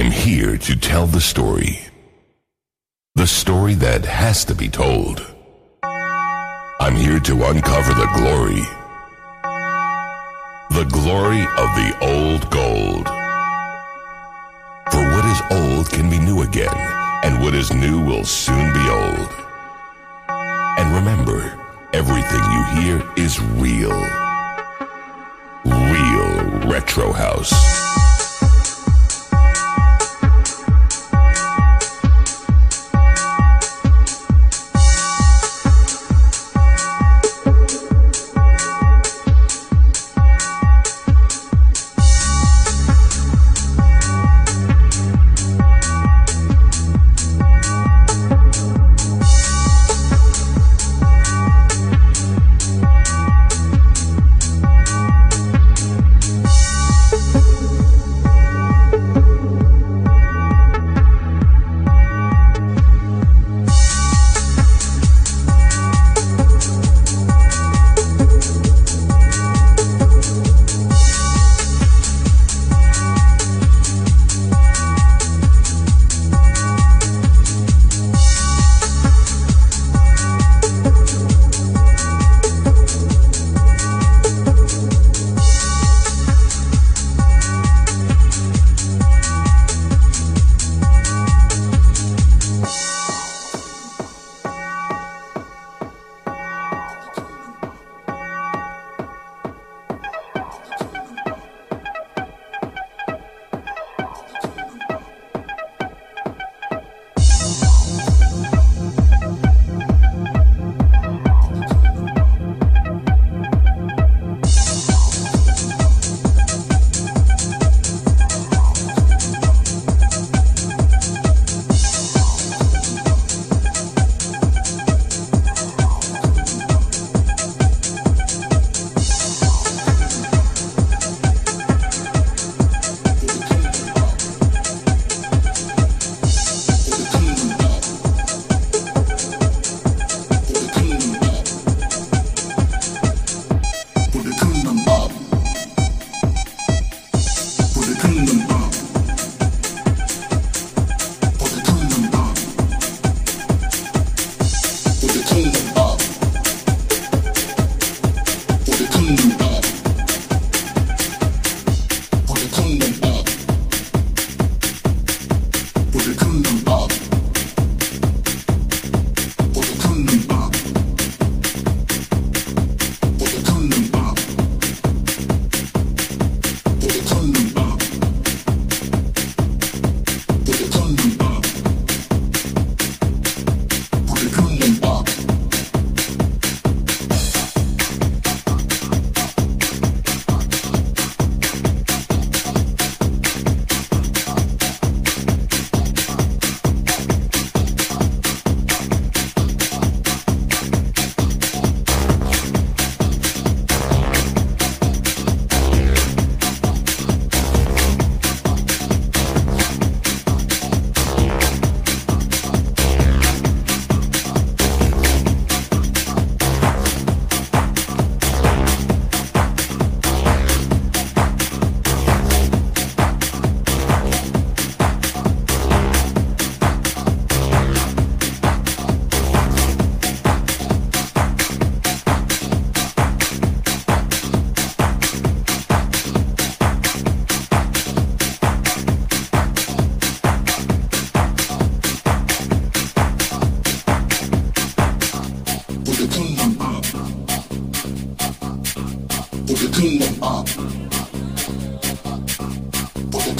I'm here to tell the story. The story that has to be told. I'm here to uncover the glory. The glory of the old gold. For what is old can be new again, and what is new will soon be old. And remember, everything you hear is real. Real Retro House.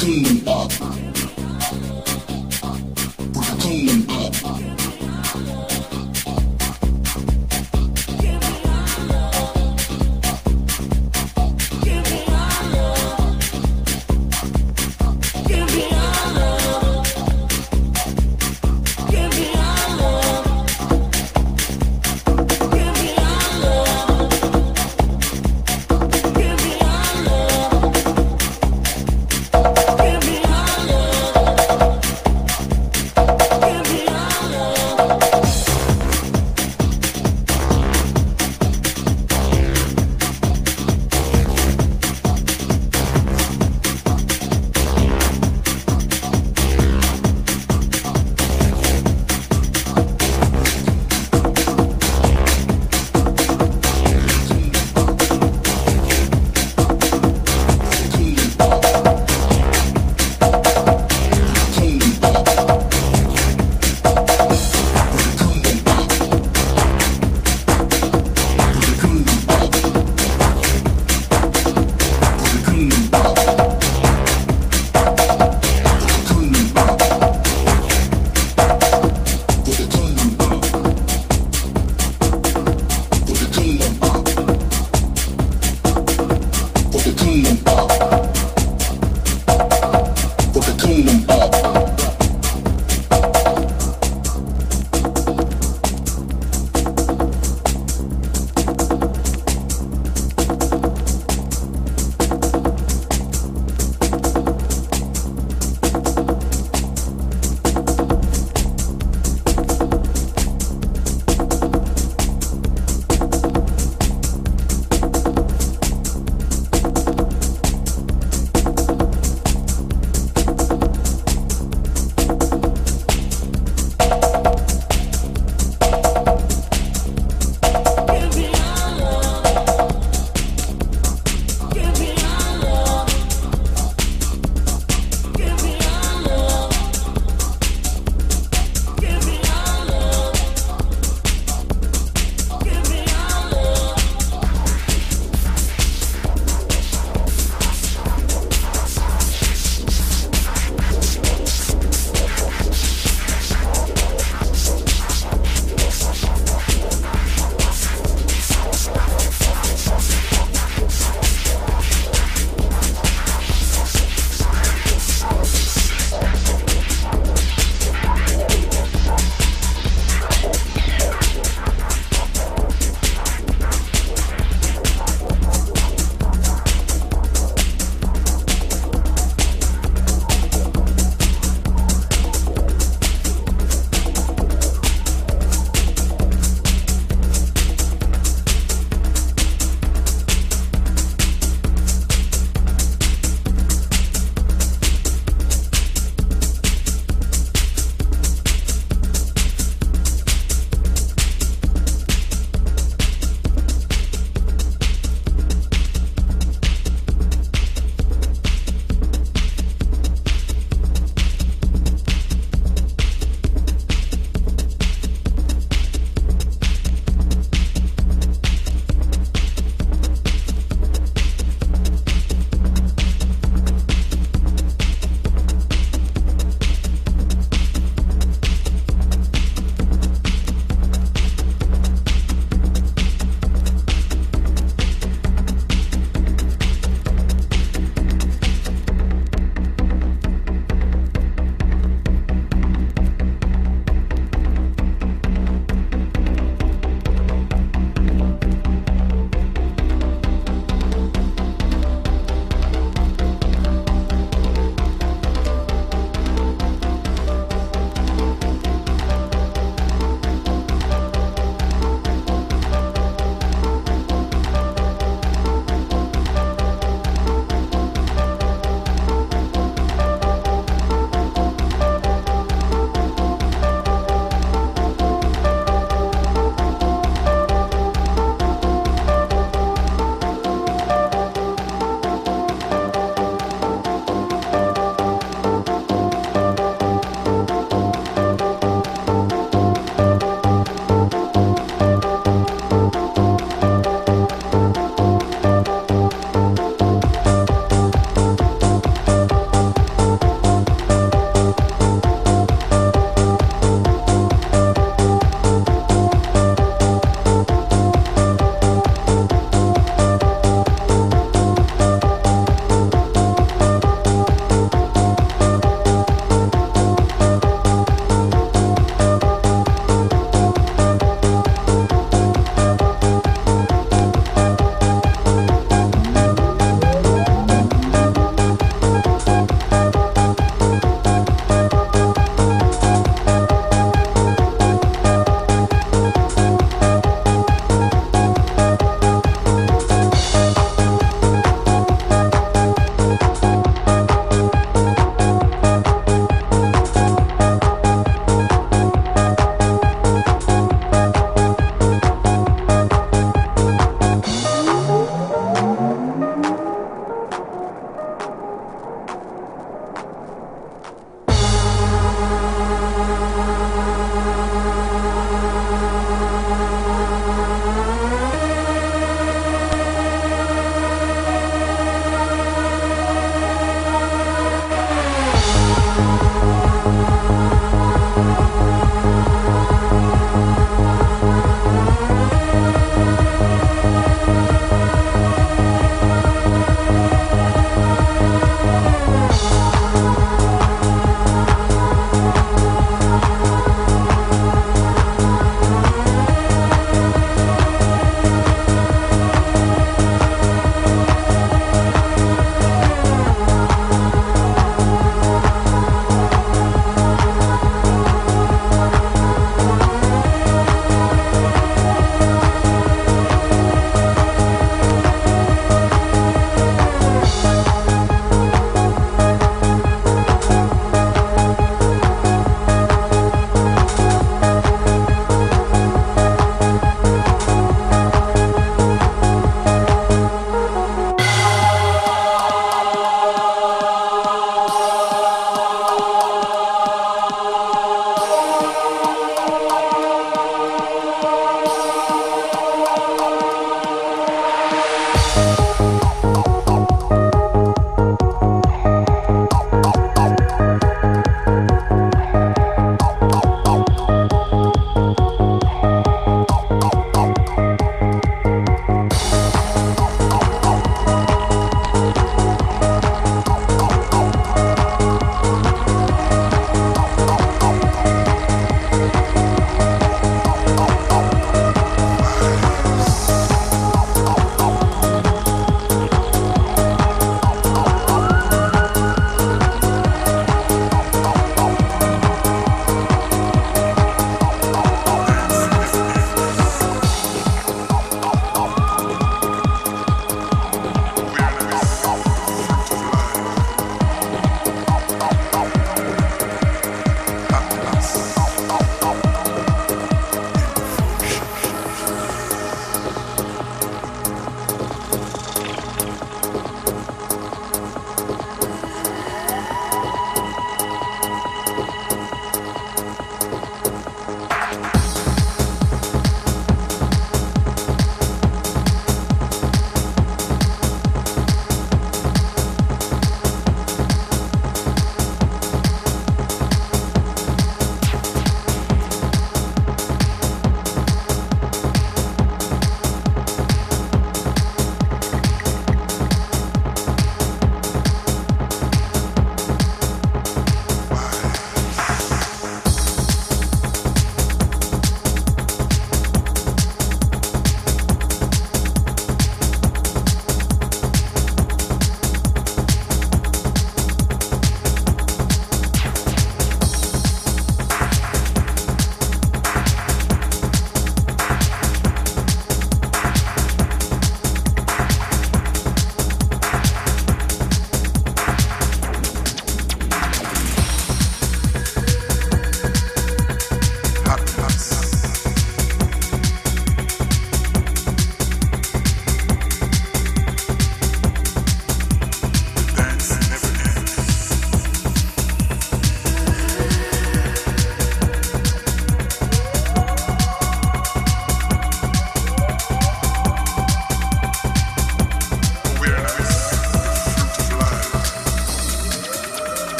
clean up.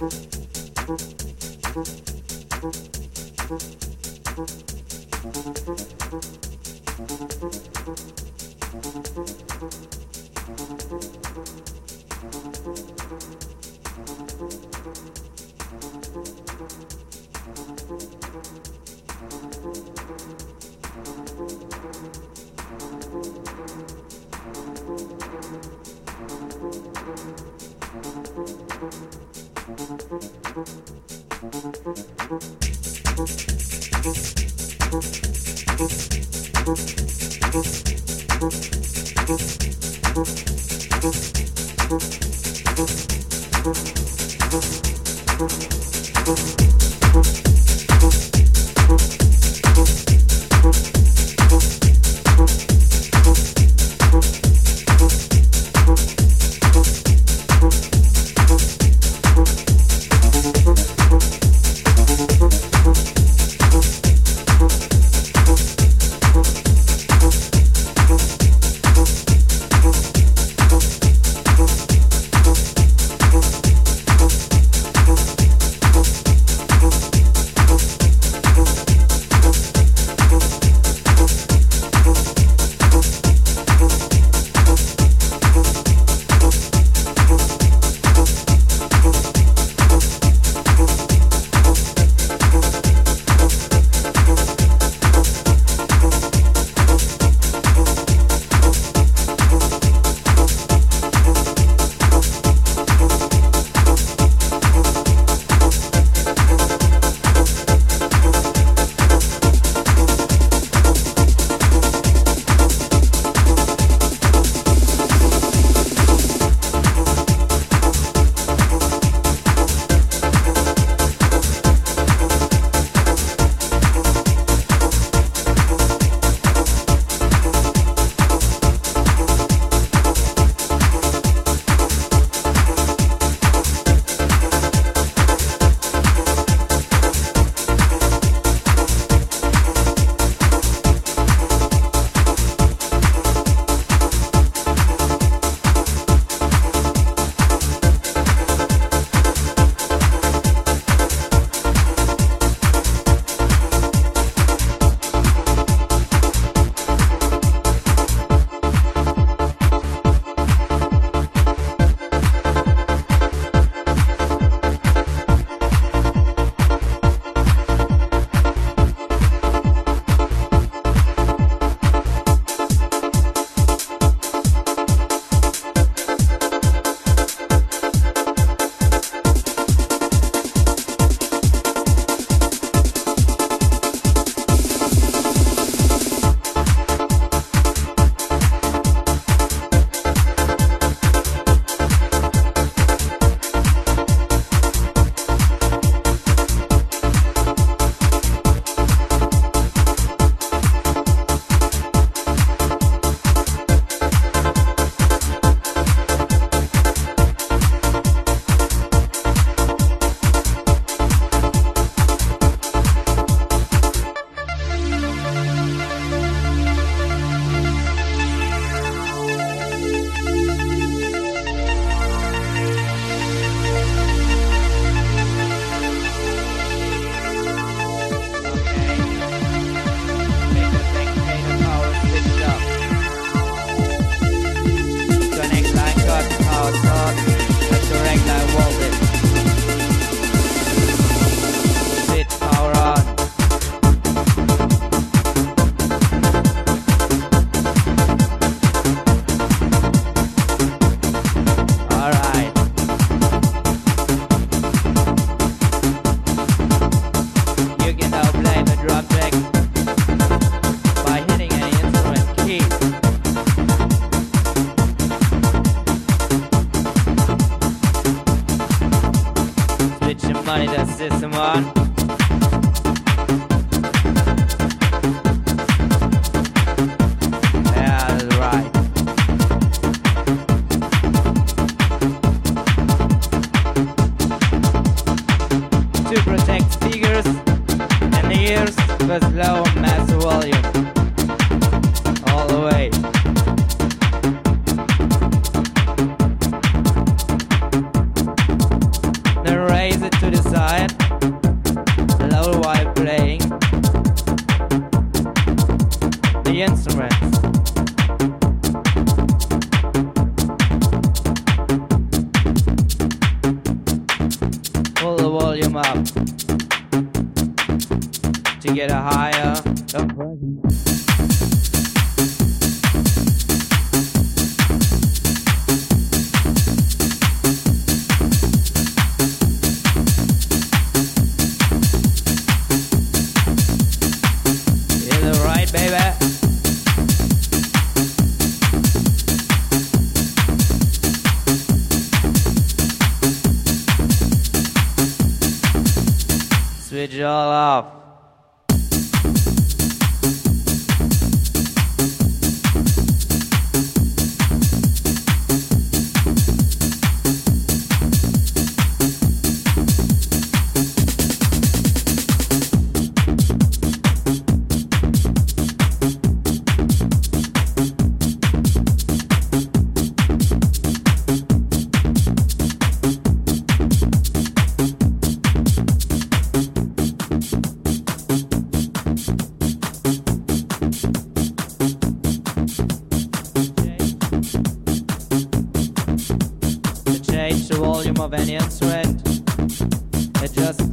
Thank you. of any sweat. It just